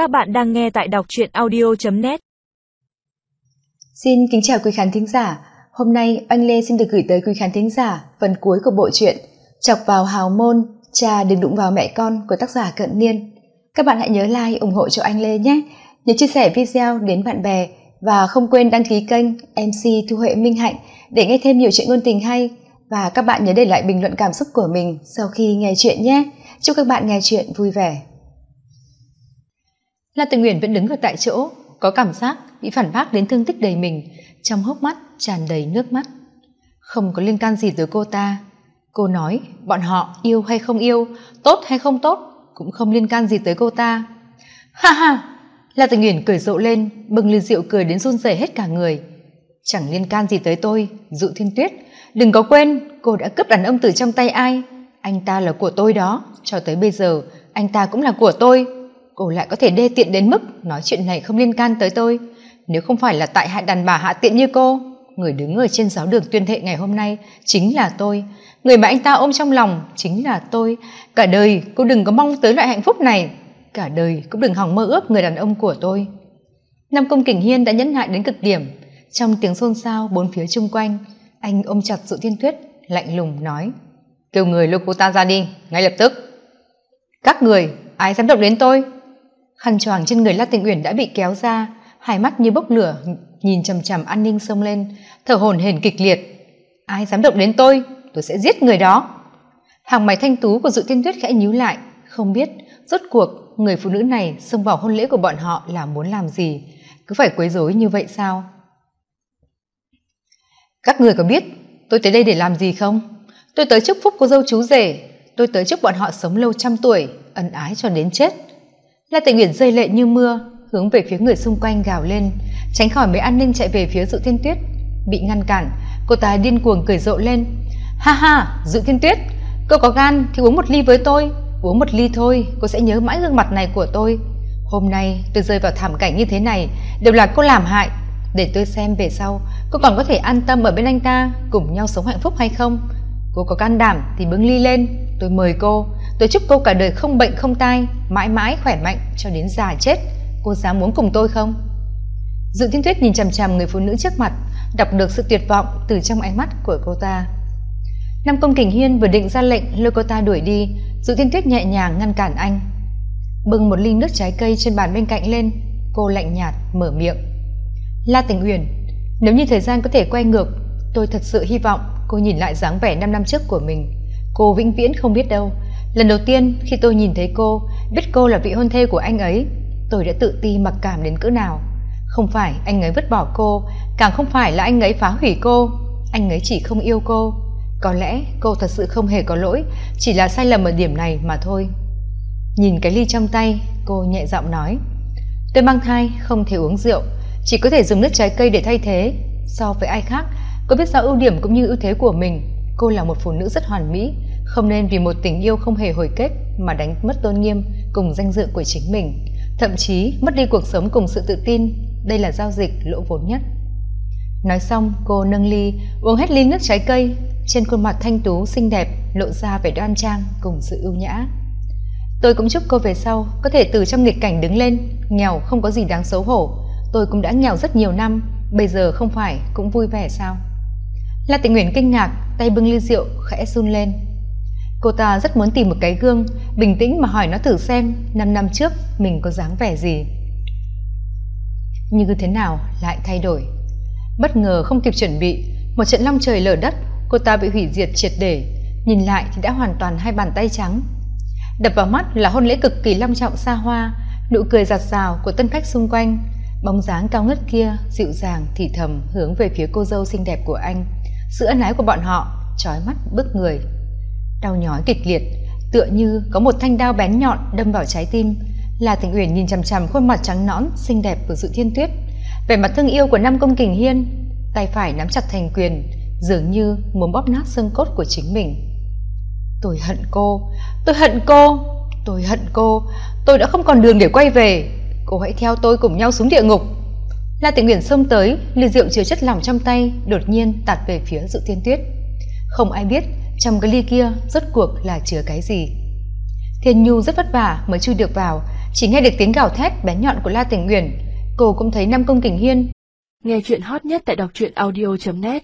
Các bạn đang nghe tại đọc truyện audio.net Xin kính chào quý khán thính giả. Hôm nay anh Lê xin được gửi tới quý khán thính giả phần cuối của bộ truyện Chọc vào hào môn, cha đừng đụng vào mẹ con của tác giả Cận Niên. Các bạn hãy nhớ like, ủng hộ cho anh Lê nhé. Nhớ chia sẻ video đến bạn bè và không quên đăng ký kênh MC Thu Huệ Minh Hạnh để nghe thêm nhiều chuyện ngôn tình hay. Và các bạn nhớ để lại bình luận cảm xúc của mình sau khi nghe chuyện nhé. Chúc các bạn nghe chuyện vui vẻ. La Tường Nguyễn vẫn đứng ở tại chỗ, có cảm giác bị phản bác đến thương tích đầy mình, trong hốc mắt tràn đầy nước mắt. Không có liên can gì tới cô ta. Cô nói bọn họ yêu hay không yêu, tốt hay không tốt, cũng không liên can gì tới cô ta. Ha ha! La Tường Nguyễn cười rộ lên, bừng ly rượu cười đến run rẩy hết cả người. Chẳng liên can gì tới tôi, dụ thiên tuyết. Đừng có quên, cô đã cướp đàn ông từ trong tay ai. Anh ta là của tôi đó, cho tới bây giờ, anh ta cũng là của tôi cô lại có thể đê tiện đến mức nói chuyện này không liên can tới tôi. Nếu không phải là tại hại đàn bà hạ tiện như cô, người đứng ở trên giáo đường tuyên thệ ngày hôm nay chính là tôi. Người mà anh ta ôm trong lòng chính là tôi. Cả đời cô đừng có mong tới loại hạnh phúc này. Cả đời cũng đừng hòng mơ ước người đàn ông của tôi. Nam công kình hiên đã nhẫn nại đến cực điểm. Trong tiếng xôn xao bốn phía chung quanh, anh ôm chặt dụ thiên tuyết lạnh lùng nói, kêu người lôi cô ta ra đi, ngay lập tức. Các người, ai dám động đến tôi? Khăn choàng trên người la tịnh uyển đã bị kéo ra, hai mắt như bốc lửa, nhìn chằm chằm an ninh xông lên, thở hổn hển kịch liệt. Ai dám động đến tôi tôi sẽ giết người đó. Hàng mày thanh tú của dự tiên tuyết khẽ nhíu lại, không biết rốt cuộc người phụ nữ này xông vào hôn lễ của bọn họ là muốn làm gì, cứ phải quấy rối như vậy sao? Các người có biết tôi tới đây để làm gì không? Tôi tới chúc phúc cô dâu chú rể, tôi tới chúc bọn họ sống lâu trăm tuổi, ân ái cho đến chết la tịnh uyển rơi lệ như mưa, hướng về phía người xung quanh gào lên, tránh khỏi mấy an ninh chạy về phía dự thiên tuyết. Bị ngăn cản, cô ta điên cuồng cười rộ lên. Ha ha, dự thiên tuyết, cô có gan thì uống một ly với tôi, uống một ly thôi, cô sẽ nhớ mãi gương mặt này của tôi. Hôm nay, tôi rơi vào thảm cảnh như thế này đều là cô làm hại. Để tôi xem về sau, cô còn có thể an tâm ở bên anh ta, cùng nhau sống hạnh phúc hay không? Cô có can đảm thì bưng ly lên, tôi mời cô tôi chúc cô cả đời không bệnh không tai, mãi mãi khỏe mạnh cho đến già chết. Cô dám muốn cùng tôi không? Dự thiên tuyết nhìn chằm chằm người phụ nữ trước mặt, đọc được sự tuyệt vọng từ trong ánh mắt của cô ta. Nam công kình hiên vừa định ra lệnh lôi cô ta đuổi đi, dự thiên tuyết nhẹ nhàng ngăn cản anh. Bưng một ly nước trái cây trên bàn bên cạnh lên, cô lạnh nhạt mở miệng. La tình uyển, nếu như thời gian có thể quay ngược, tôi thật sự hy vọng cô nhìn lại dáng vẻ năm năm trước của mình. Cô vĩnh viễn không biết đâu lần đầu tiên khi tôi nhìn thấy cô, biết cô là vị hôn thê của anh ấy, tôi đã tự ti mặc cảm đến cỡ nào. Không phải anh ấy vứt bỏ cô, càng không phải là anh ấy phá hủy cô. Anh ấy chỉ không yêu cô. Có lẽ cô thật sự không hề có lỗi, chỉ là sai lầm ở điểm này mà thôi. Nhìn cái ly trong tay, cô nhẹ giọng nói, tôi mang thai, không thể uống rượu, chỉ có thể dùng nước trái cây để thay thế. So với ai khác, cô biết rõ ưu điểm cũng như ưu thế của mình. Cô là một phụ nữ rất hoàn mỹ không nên vì một tình yêu không hề hồi kết mà đánh mất tôn nghiêm cùng danh dự của chính mình, thậm chí mất đi cuộc sống cùng sự tự tin. Đây là giao dịch lỗ vốn nhất. Nói xong, cô nâng ly, uống hết ly nước trái cây. Trên khuôn mặt thanh tú, xinh đẹp lộ ra vẻ đoan trang cùng sự ưu nhã. Tôi cũng chúc cô về sau có thể từ trong nghịch cảnh đứng lên, nghèo không có gì đáng xấu hổ. Tôi cũng đã nghèo rất nhiều năm, bây giờ không phải cũng vui vẻ sao? La tình nguyện kinh ngạc, tay bưng ly rượu, khẽ run lên cô ta rất muốn tìm một cái gương, bình tĩnh mà hỏi nó thử xem năm năm trước mình có dáng vẻ gì. Như thế nào lại thay đổi. Bất ngờ không kịp chuẩn bị, một trận long trời lở đất, cô ta bị hủy diệt triệt để, nhìn lại thì đã hoàn toàn hai bàn tay trắng. Đập vào mắt là hôn lễ cực kỳ long trọng xa hoa, nụ cười giạt rào của tân khách xung quanh, bóng dáng cao ngất kia dịu dàng, thì thầm hướng về phía cô dâu xinh đẹp của anh. Sự ân ái của bọn họ trói mắt bức người đau nhói kịch liệt, tựa như có một thanh đao bén nhọn đâm vào trái tim. Là thịnh uyển nhìn chằm chằm khuôn mặt trắng nõn, xinh đẹp của dự thiên tuyết. Vẻ mặt thương yêu của Nam công kình hiên, tay phải nắm chặt thành quyền, dường như muốn bóp nát xương cốt của chính mình. Tôi hận cô, tôi hận cô, tôi hận cô, tôi đã không còn đường để quay về. Cô hãy theo tôi cùng nhau xuống địa ngục. La tịnh uyển xông tới, ly rượu chứa chất lỏng trong tay đột nhiên tạt về phía dự thiên tuyết. Không ai biết trong cái ly kia, rốt cuộc là chứa cái gì? Thiên nhu rất vất vả mới chui được vào, chỉ nghe được tiếng gào thét bén nhọn của la tình uyển. Cô cũng thấy nam công kình hiên. Nghe chuyện hot nhất tại đọc truyện audio net.